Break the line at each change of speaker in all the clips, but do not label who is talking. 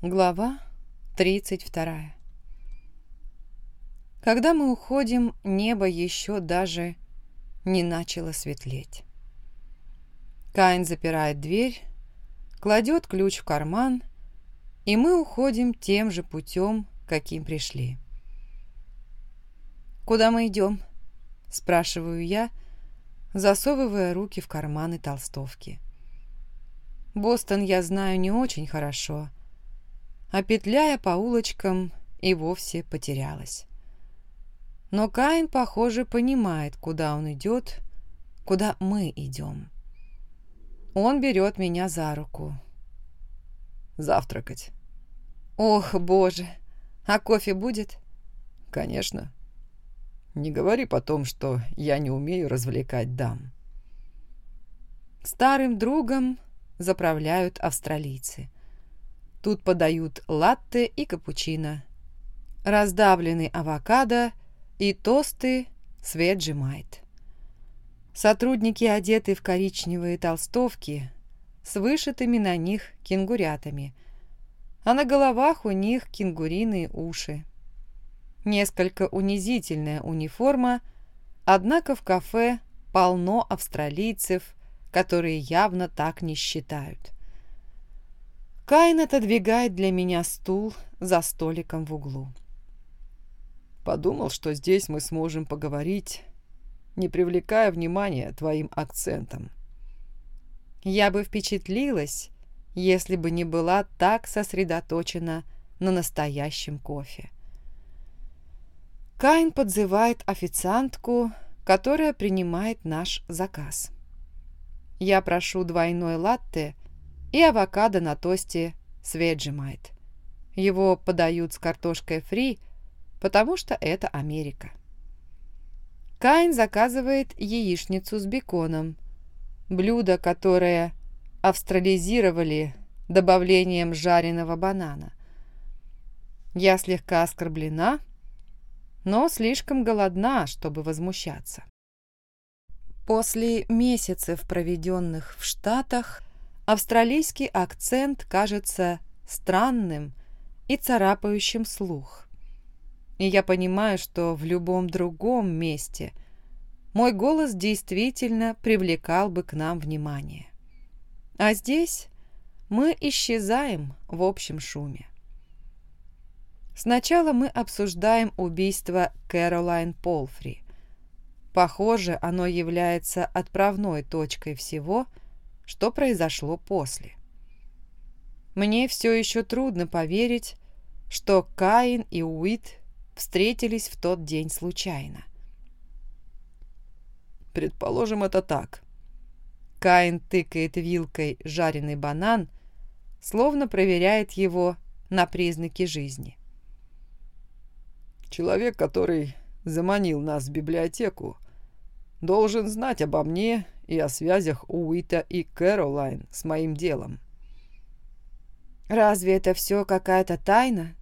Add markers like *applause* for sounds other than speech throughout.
Глава 32 Когда мы уходим, небо еще даже не начало светлеть. Каин запирает дверь, кладет ключ в карман, и мы уходим тем же путем, каким пришли. «Куда мы идем?» – спрашиваю я, засовывая руки в карманы толстовки. Бостон я знаю не очень хорошо – а петляя по улочкам и вовсе потерялась. Но Каин, похоже, понимает, куда он идет, куда мы идем. Он берет меня за руку.
«Завтракать».
«Ох, боже! А кофе будет?»
«Конечно. Не говори потом, что я не умею развлекать дам».
Старым другом заправляют австралийцы – Тут подают латте и капучино, раздавленный авокадо и тосты с веджимайт. Сотрудники одеты в коричневые толстовки с вышитыми на них кенгурятами, а на головах у них кенгуриные уши. Несколько унизительная униформа, однако в кафе полно австралийцев, которые явно так не считают. Каин отодвигает для меня стул за столиком в углу.
Подумал, что здесь мы сможем поговорить, не привлекая внимания твоим акцентом.
Я бы впечатлилась, если бы не была так сосредоточена на настоящем кофе. Каин подзывает официантку, которая принимает наш заказ. Я прошу двойной латте и авокадо на тосте с Vegemite. Его подают с картошкой фри, потому что это Америка. Кайн заказывает яичницу с беконом, блюдо, которое австрализировали добавлением жареного банана. Я слегка оскорблена, но слишком голодна, чтобы возмущаться. После месяцев, проведенных в Штатах, Австралийский акцент кажется странным и царапающим слух. И я понимаю, что в любом другом месте мой голос действительно привлекал бы к нам внимание. А здесь мы исчезаем в общем шуме. Сначала мы обсуждаем убийство Кэролайн Полфри. Похоже, оно является отправной точкой всего – что произошло после. Мне все еще трудно поверить, что Каин и Уит встретились в тот день случайно.
Предположим, это так.
Каин тыкает вилкой жареный банан, словно проверяет его на признаки жизни.
Человек, который заманил нас в библиотеку, должен знать обо мне и о связях Уита и Кэролайн с моим делом.
«Разве это все какая-то тайна?»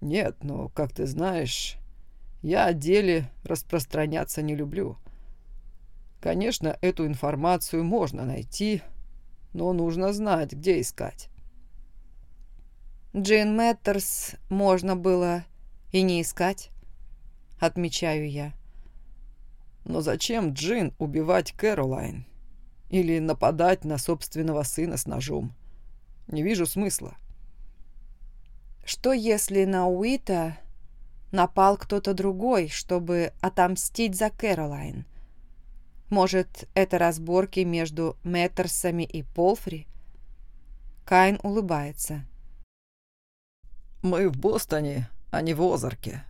«Нет, но, как ты знаешь, я о деле распространяться не люблю. Конечно, эту информацию можно найти, но нужно знать, где искать».
«Джин Мэттерс можно было и не искать», — отмечаю я.
Но зачем Джин убивать Кэролайн? Или нападать на собственного сына с ножом? Не вижу смысла.
Что если на Уита напал кто-то другой, чтобы отомстить за Кэролайн? Может, это разборки между Мэттерсами и Полфри? Кайн улыбается.
«Мы в Бостоне, а не в Озарке»,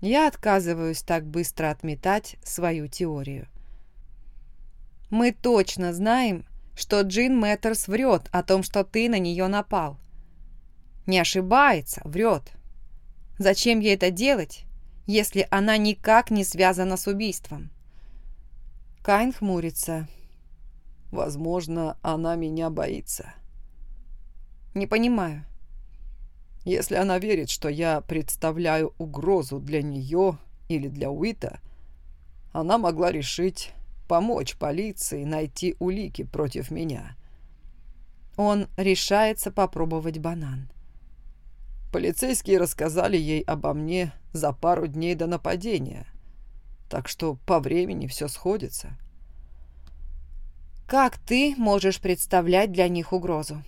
я отказываюсь так быстро отметать свою теорию. Мы точно знаем, что Джин Мэттерс врет о том, что ты на нее напал. Не ошибается, врет. Зачем ей это делать, если она никак не связана с убийством? Кайн хмурится.
Возможно, она меня боится.
Не понимаю.
Если она верит, что я представляю угрозу для нее или для Уита, она могла решить помочь полиции найти улики против меня.
Он решается попробовать банан.
Полицейские рассказали ей обо мне за пару дней до нападения, так что по времени все сходится.
Как ты можешь представлять для них угрозу?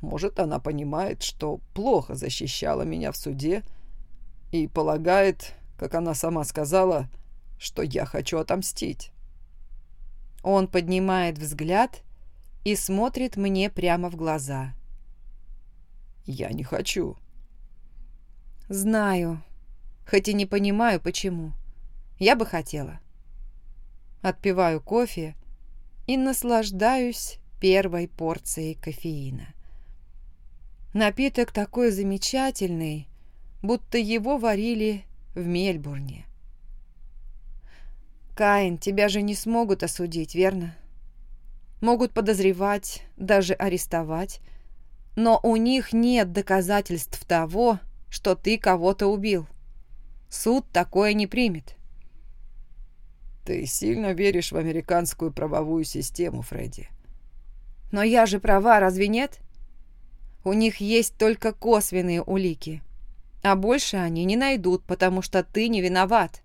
Может, она понимает, что плохо защищала меня в суде и полагает, как она сама сказала, что я хочу отомстить.
Он поднимает взгляд и смотрит мне прямо в глаза.
Я не хочу.
Знаю, хоть и не понимаю, почему. Я бы хотела. Отпиваю кофе и наслаждаюсь первой порцией кофеина. Напиток такой замечательный, будто его варили в Мельбурне. Каин, тебя же не смогут осудить, верно? Могут подозревать, даже арестовать, но у них нет доказательств того, что ты кого-то убил. Суд такое не примет.
Ты сильно веришь в американскую правовую систему, Фредди.
Но я же права, разве нет? У них есть только косвенные улики. А больше они не найдут, потому что ты не виноват.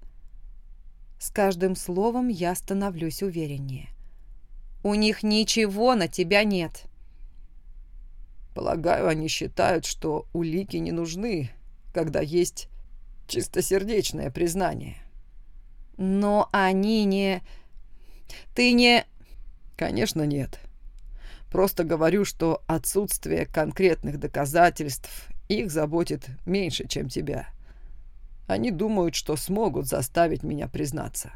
С каждым словом я становлюсь увереннее. У них ничего на тебя нет.
Полагаю, они считают, что улики не нужны, когда есть чистосердечное признание.
Но они не... Ты не...
Конечно, нет. Просто говорю, что отсутствие конкретных доказательств их заботит меньше, чем тебя. Они думают, что смогут заставить меня признаться.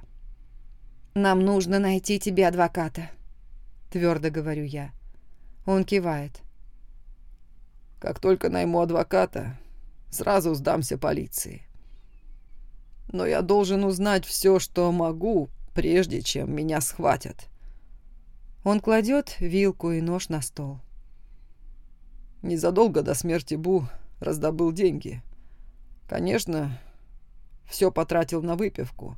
«Нам нужно найти тебе адвоката», — твердо говорю я. Он кивает.
«Как только найму адвоката, сразу сдамся полиции. Но я должен узнать все, что могу, прежде чем меня схватят».
Он кладет вилку и нож на стол.
Незадолго до смерти Бу раздобыл деньги. Конечно, все потратил на выпивку,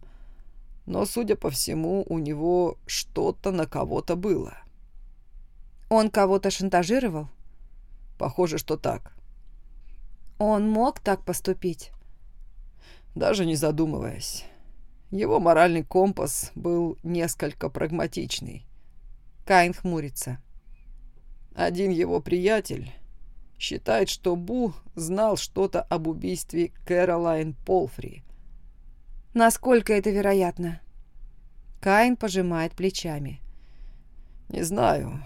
но, судя по всему, у него что-то на кого-то было.
Он кого-то шантажировал?
Похоже, что так.
Он мог так поступить?
Даже не задумываясь. Его моральный компас был несколько прагматичный.
Каин хмурится.
Один его приятель считает, что Бу знал что-то об убийстве Кэролайн Полфри.
Насколько это вероятно? Каин пожимает плечами.
Не знаю.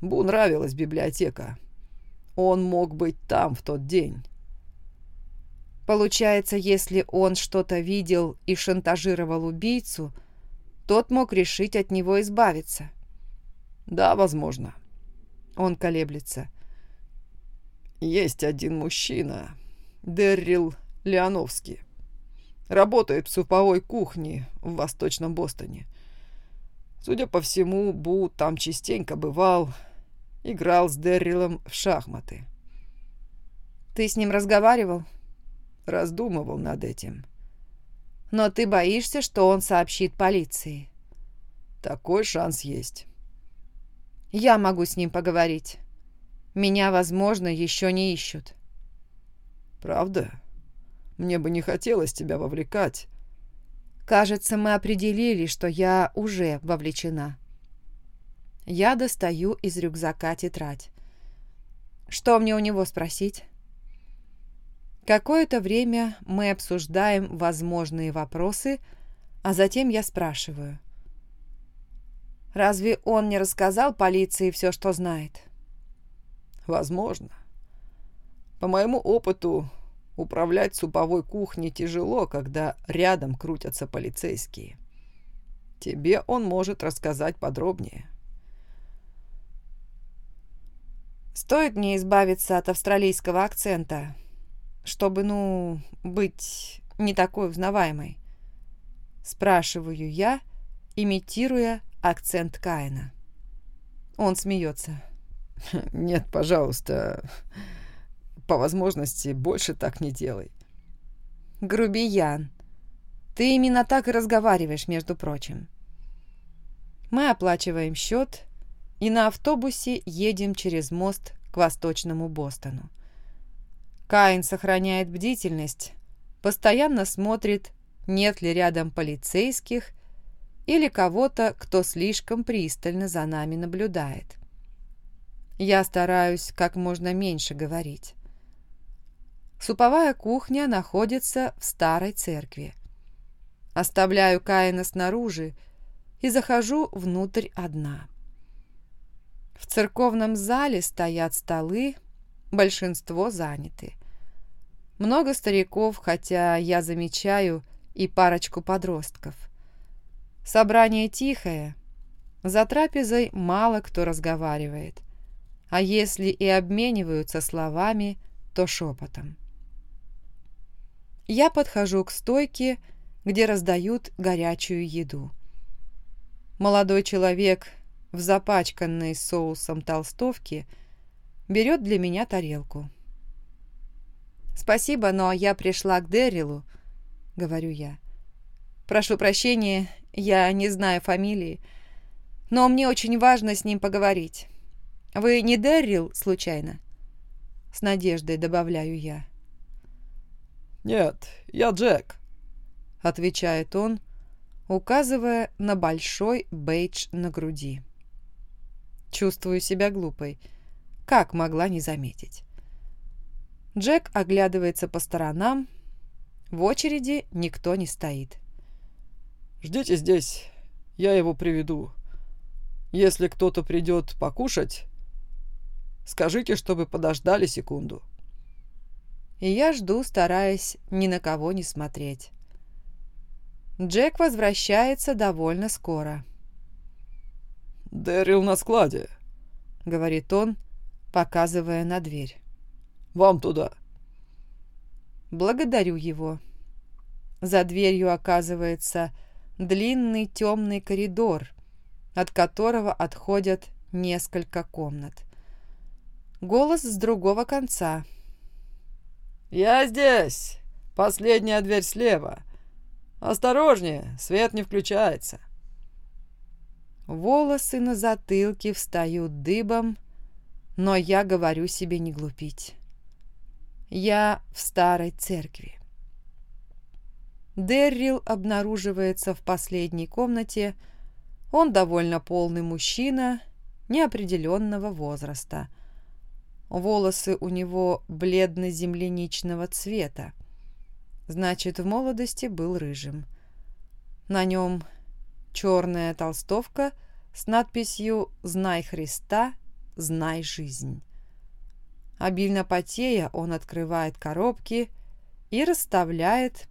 Бу нравилась библиотека. Он мог быть там в тот день.
Получается, если он что-то видел и шантажировал убийцу, тот мог решить от него избавиться.
Да, возможно.
Он колеблется.
Есть один мужчина, Деррил Леоновский. Работает в суповой кухне в Восточном Бостоне. Судя по всему, Бу там частенько бывал, играл с Деррилом в шахматы.
Ты с ним разговаривал?
Раздумывал над этим.
Но ты боишься, что он сообщит полиции?
Такой шанс есть.
Я могу с ним поговорить. Меня, возможно, еще не ищут.
Правда? Мне бы не хотелось тебя вовлекать.
Кажется, мы определили, что я уже вовлечена. Я достаю из рюкзака тетрадь. Что мне у него спросить? Какое-то время мы обсуждаем возможные вопросы, а затем я спрашиваю – Разве он не рассказал полиции все, что знает?
Возможно. По моему опыту, управлять суповой кухней тяжело, когда рядом крутятся полицейские. Тебе он может рассказать подробнее.
Стоит мне избавиться от австралийского акцента, чтобы, ну, быть не такой узнаваемой? Спрашиваю я, имитируя акцент Каина. Он смеется. *laughs*
«Нет, пожалуйста, по возможности больше так не делай».
«Грубиян, ты именно так и разговариваешь, между прочим». Мы оплачиваем счет, и на автобусе едем через мост к восточному Бостону. Каин сохраняет бдительность, постоянно смотрит, нет ли рядом полицейских или кого-то, кто слишком пристально за нами наблюдает. Я стараюсь как можно меньше говорить. Суповая кухня находится в старой церкви. Оставляю Каина снаружи и захожу внутрь одна. В церковном зале стоят столы, большинство заняты. Много стариков, хотя я замечаю и парочку подростков. Собрание тихое, за трапезой мало кто разговаривает, а если и обмениваются словами, то шепотом. Я подхожу к стойке, где раздают горячую еду. Молодой человек в запачканной соусом толстовке берет для меня тарелку. «Спасибо, но я пришла к Дэрилу», — говорю я. «Прошу прощения, я не знаю фамилии, но мне очень важно с ним поговорить. Вы не Дэрил, случайно?» С надеждой добавляю я.
«Нет, я Джек», — отвечает он, указывая на большой бейдж на груди.
Чувствую себя глупой. Как могла не заметить? Джек оглядывается по сторонам. В очереди никто не стоит.
«Ждите здесь, я его приведу. Если кто-то придет покушать, скажите, чтобы подождали секунду»
и я жду, стараясь ни на кого не смотреть. Джек возвращается довольно скоро.
«Дэрил на складе», —
говорит он, показывая на дверь.
«Вам туда».
Благодарю его. За дверью оказывается длинный темный коридор, от которого отходят несколько комнат. Голос с другого конца —
«Я здесь! Последняя дверь слева. Осторожнее, свет не включается».
Волосы на затылке встают дыбом, но я говорю себе не глупить. Я в старой церкви. Деррил обнаруживается в последней комнате. Он довольно полный мужчина неопределенного возраста – Волосы у него бледно-земляничного цвета. Значит, в молодости был рыжим. На нем черная толстовка с надписью «Знай Христа, знай жизнь». Обильно потея, он открывает коробки и расставляет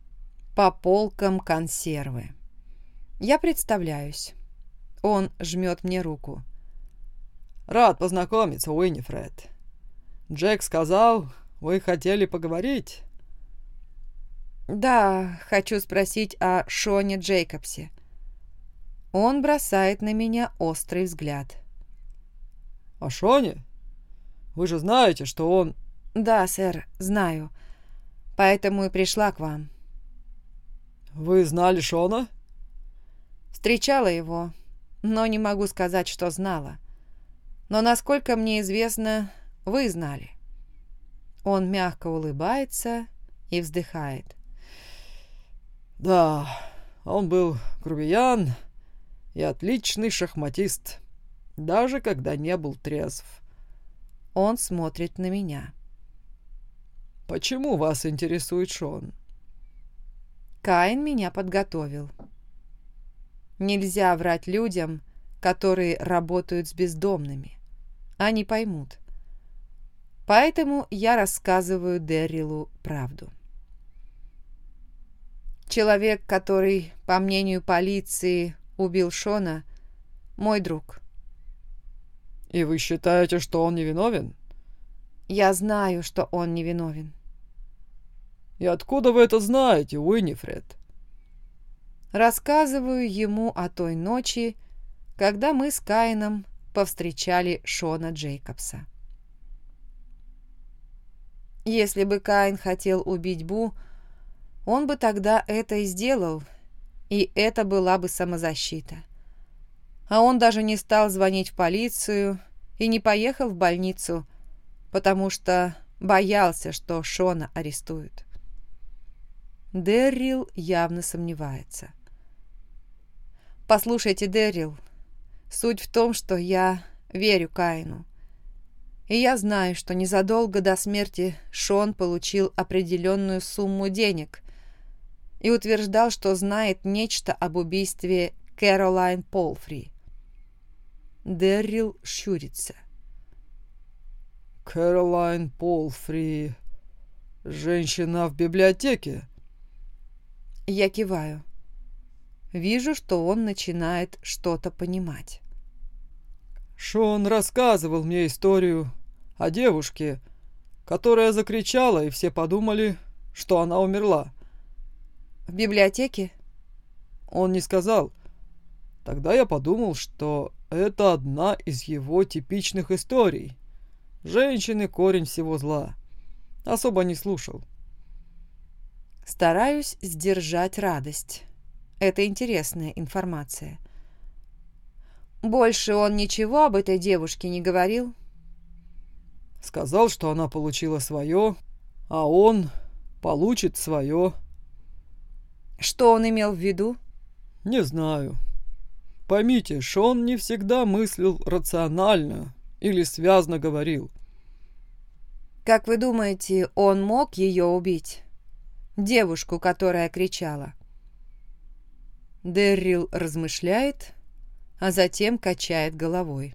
по полкам консервы. Я представляюсь. Он жмет мне руку.
«Рад познакомиться, Уиннифред. Джек сказал, вы хотели поговорить?»
«Да, хочу спросить о Шоне Джейкобсе». Он бросает на меня острый взгляд.
«О Шоне? Вы же знаете, что он...»
«Да, сэр, знаю. Поэтому и пришла к вам».
«Вы знали Шона?»
«Встречала его, но не могу сказать, что знала. Но, насколько мне известно, вы знали. Он мягко улыбается и вздыхает.
Да, он был грубиян и отличный шахматист, даже когда не был трезв.
Он смотрит на меня.
Почему вас интересует Шон?
Каин меня подготовил. Нельзя врать людям, которые работают с бездомными. Они поймут. Поэтому я рассказываю Дэрилу правду. Человек, который, по мнению полиции, убил Шона, мой друг.
«И вы считаете, что он невиновен?»
«Я знаю, что он невиновен».
«И откуда вы это знаете, Уиннифред?»
Рассказываю ему о той ночи, когда мы с Каином повстречали Шона Джейкобса. Если бы Каин хотел убить Бу, он бы тогда это и сделал, и это была бы самозащита. А он даже не стал звонить в полицию и не поехал в больницу, потому что боялся, что Шона арестуют. Дэррил явно сомневается. «Послушайте, Дэррил, суть в том, что я верю Каину. И я знаю, что незадолго до смерти Шон получил определенную сумму денег и утверждал, что знает нечто об убийстве Кэролайн Полфри. Дэррил щурится.
«Кэролайн Полфри... Женщина в библиотеке?»
Я киваю. Вижу, что он начинает что-то понимать.
Шон рассказывал мне историю о девушке, которая закричала, и все подумали, что она умерла.
В библиотеке?
Он не сказал. Тогда я подумал, что это одна из его типичных историй. Женщины — корень всего зла. Особо не слушал.
Стараюсь сдержать радость. Это интересная информация. Больше он ничего об этой девушке не говорил?
Сказал, что она получила свое, а он получит свое.
Что он имел в виду?
Не знаю. Поймите, Шон не всегда мыслил рационально или связно говорил.
Как вы думаете, он мог ее убить? Девушку, которая кричала. Деррил размышляет, а затем качает головой.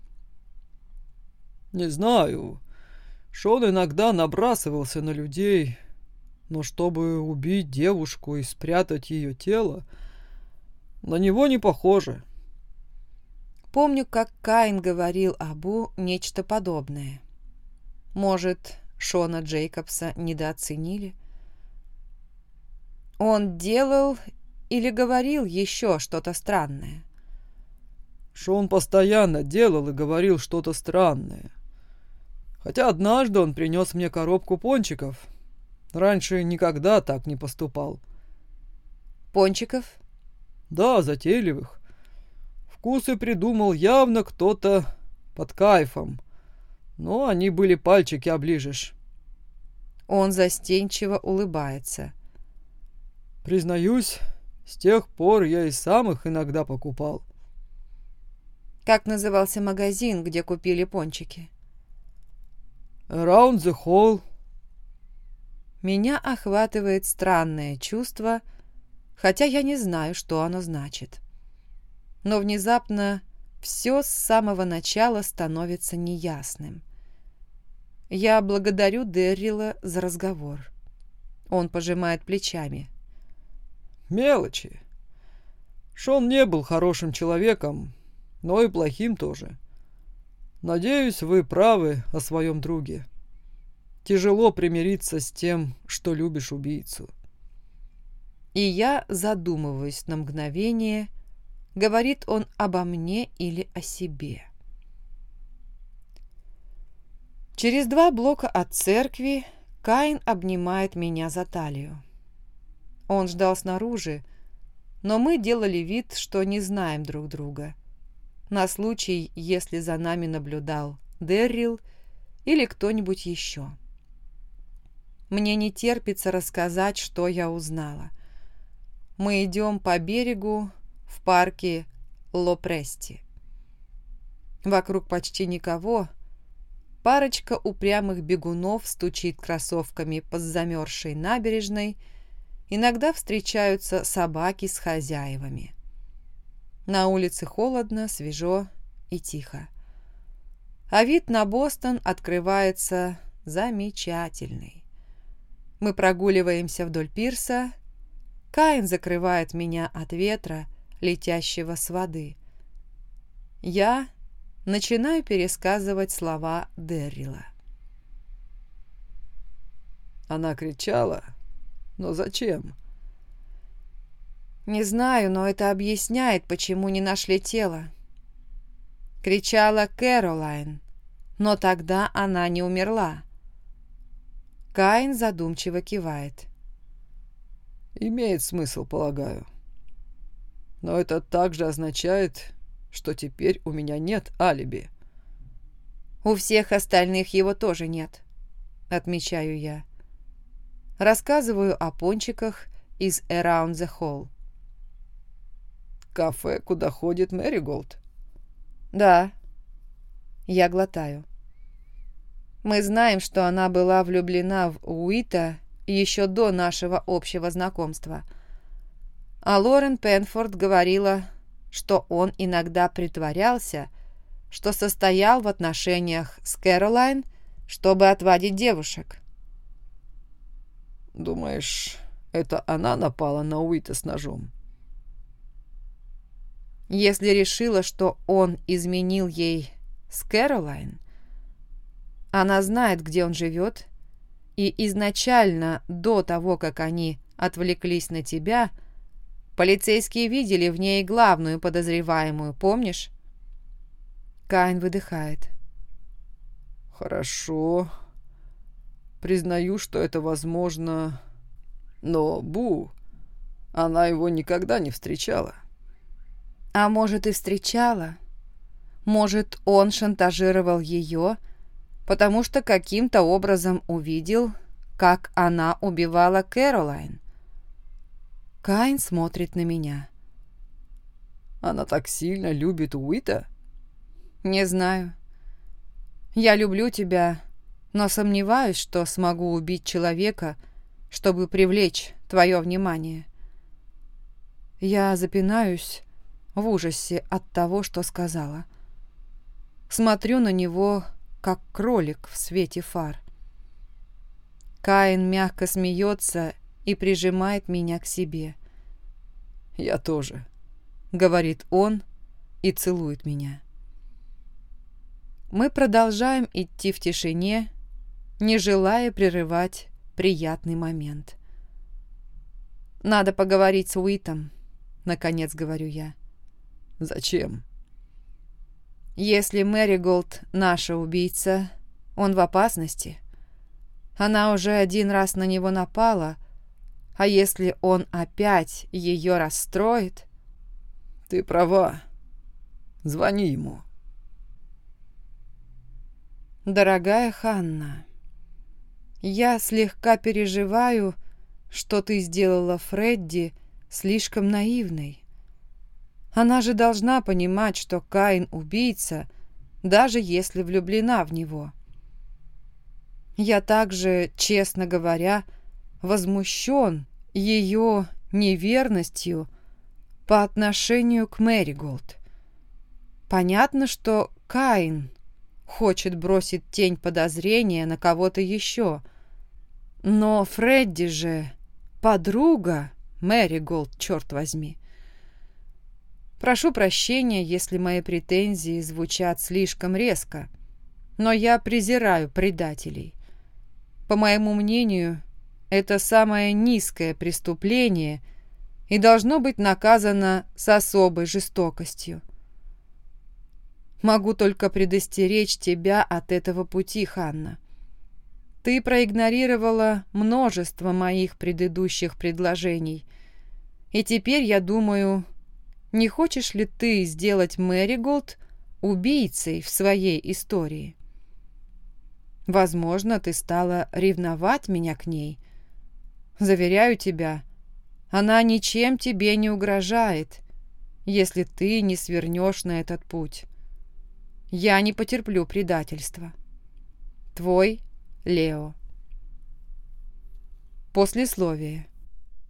«Не знаю. Шон иногда набрасывался на людей, но чтобы убить девушку и спрятать ее тело, на него не похоже.
Помню, как Каин говорил Абу нечто подобное. Может, Шона Джейкобса недооценили? Он делал или говорил еще что-то странное?
Шон постоянно делал и говорил что-то странное. Хотя однажды он принес мне коробку пончиков. Раньше никогда так не поступал.
Пончиков?
Да, затейливых. Вкусы придумал явно кто-то под кайфом. Но они были пальчики оближешь.
Он застенчиво улыбается.
Признаюсь, с тех пор я и сам их иногда покупал.
Как назывался магазин, где купили пончики?
Around the Hall.
Меня охватывает странное чувство, хотя я не знаю, что оно значит но внезапно все с самого начала становится неясным. Я благодарю Дэррила за разговор. Он пожимает плечами.
«Мелочи. Шон не был хорошим человеком, но и плохим тоже. Надеюсь, вы правы о своем друге. Тяжело примириться с тем, что любишь убийцу».
И я задумываюсь на мгновение, говорит он обо мне или о себе. Через два блока от церкви Каин обнимает меня за талию. Он ждал снаружи, но мы делали вид, что не знаем друг друга. На случай, если за нами наблюдал Деррил или кто-нибудь еще. Мне не терпится рассказать, что я узнала. Мы идем по берегу, в парке Лопрести. Вокруг почти никого. Парочка упрямых бегунов стучит кроссовками по замерзшей набережной. Иногда встречаются собаки с хозяевами. На улице холодно, свежо и тихо. А вид на Бостон открывается замечательный. Мы прогуливаемся вдоль пирса. Каин закрывает меня от ветра, летящего с воды. Я начинаю пересказывать слова Деррила.
Она кричала. Но зачем?
Не знаю, но это объясняет, почему не нашли тело. Кричала Кэролайн, но тогда она не умерла. Каин задумчиво кивает.
Имеет смысл, полагаю. Но это также означает, что теперь у меня нет алиби.
У всех остальных его тоже нет, отмечаю я. Рассказываю о пончиках из Around the Hall.
Кафе, куда ходит Мэри Голд?
Да. Я глотаю. Мы знаем, что она была влюблена в Уита еще до нашего общего знакомства. А Лорен Пенфорд говорила, что он иногда притворялся, что состоял в отношениях с Кэролайн, чтобы отводить девушек.
«Думаешь, это она напала на Уита с ножом?»
Если решила, что он изменил ей с Кэролайн, она знает, где он живет, и изначально, до того, как они отвлеклись на тебя, полицейские видели в ней главную подозреваемую, помнишь? Кайн выдыхает.
Хорошо. Признаю, что это возможно. Но Бу, она его никогда не встречала.
А может, и встречала? Может, он шантажировал ее, потому что каким-то образом увидел, как она убивала Кэролайн. Кайн смотрит на меня.
Она так сильно любит Уита?
Не знаю. Я люблю тебя, но сомневаюсь, что смогу убить человека, чтобы привлечь твое внимание. Я запинаюсь в ужасе от того, что сказала. Смотрю на него, как кролик в свете фар. Каин мягко смеется и прижимает меня к себе.
«Я тоже», —
говорит он и целует меня. Мы продолжаем идти в тишине, не желая прерывать приятный момент. «Надо поговорить с Уитом», — наконец говорю я.
«Зачем?»
Если Мэри Голд наша убийца, он в опасности. Она уже один раз на него напала, а если он опять ее расстроит...
Ты права. Звони ему.
Дорогая Ханна, я слегка переживаю, что ты сделала Фредди слишком наивной. Она же должна понимать, что Каин убийца, даже если влюблена в него. Я также, честно говоря, возмущен ее неверностью по отношению к Мэри Голд. Понятно, что Каин хочет бросить тень подозрения на кого-то еще, но Фредди же подруга Мэри Голд, черт возьми. Прошу прощения, если мои претензии звучат слишком резко, но я презираю предателей. По моему мнению, это самое низкое преступление и должно быть наказано с особой жестокостью. Могу только предостеречь тебя от этого пути, Ханна. Ты проигнорировала множество моих предыдущих предложений, и теперь, я думаю, не хочешь ли ты сделать Мэри Голд убийцей в своей истории? Возможно, ты стала ревновать меня к ней. Заверяю тебя, она ничем тебе не угрожает, если ты не свернешь на этот путь. Я не потерплю предательства. Твой Лео. Послесловие.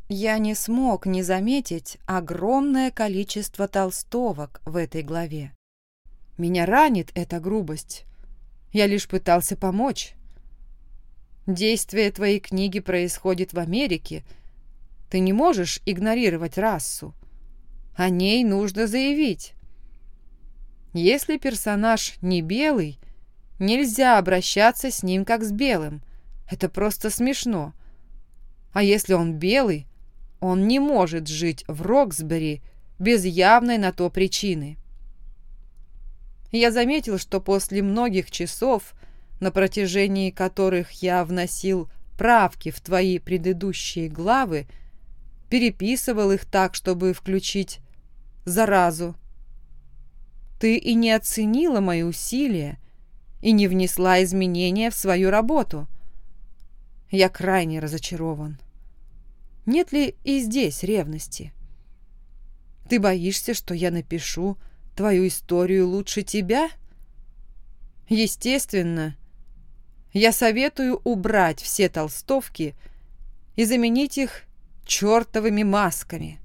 Я не смог не заметить огромное количество толстовок в этой главе. Меня ранит эта грубость. Я лишь пытался помочь. Действие твоей книги происходит в Америке. Ты не можешь игнорировать расу. О ней нужно заявить. Если персонаж не белый, нельзя обращаться с ним как с белым. Это просто смешно. А если он белый, он не может жить в Роксбери без явной на то причины. Я заметил, что после многих часов, на протяжении которых я вносил правки в твои предыдущие главы, переписывал их так, чтобы включить заразу. ты и не оценила мои усилия и не внесла изменения в свою работу. Я крайне разочарован. Нет ли и здесь ревности? Ты боишься, что я напишу твою историю лучше тебя? Естественно, я советую убрать все толстовки и заменить их чертовыми масками.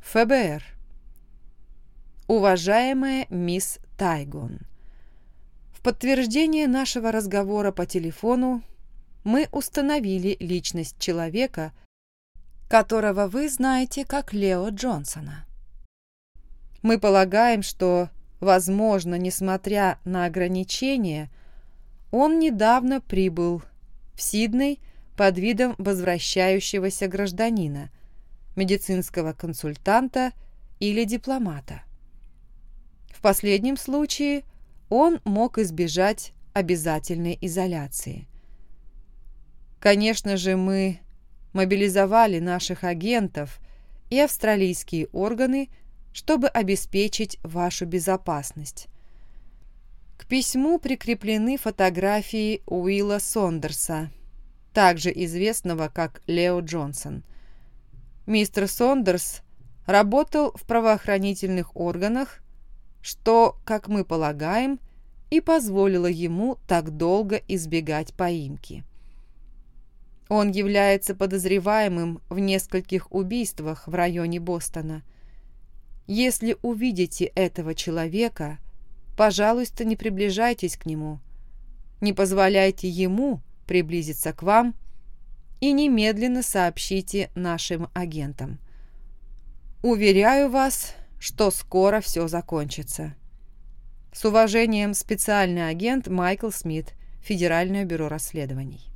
ФБР. Уважаемая мисс Тайгон, в подтверждение нашего разговора по телефону мы установили личность человека, которого вы знаете как Лео Джонсона. Мы полагаем, что, возможно, несмотря на ограничения, он недавно прибыл в Сидней под видом возвращающегося гражданина, медицинского консультанта или дипломата. Последнем случае он мог избежать обязательной изоляции. Конечно же, мы мобилизовали наших агентов и австралийские органы, чтобы обеспечить вашу безопасность. К письму прикреплены фотографии Уилла Сондерса, также известного как Лео Джонсон. Мистер Сондерс работал в правоохранительных органах, что, как мы полагаем, и позволило ему так долго избегать поимки. Он является подозреваемым в нескольких убийствах в районе Бостона. Если увидите этого человека, пожалуйста, не приближайтесь к нему, не позволяйте ему приблизиться к вам и немедленно сообщите нашим агентам. Уверяю вас, что скоро все закончится. С уважением, специальный агент Майкл Смит, Федеральное бюро расследований.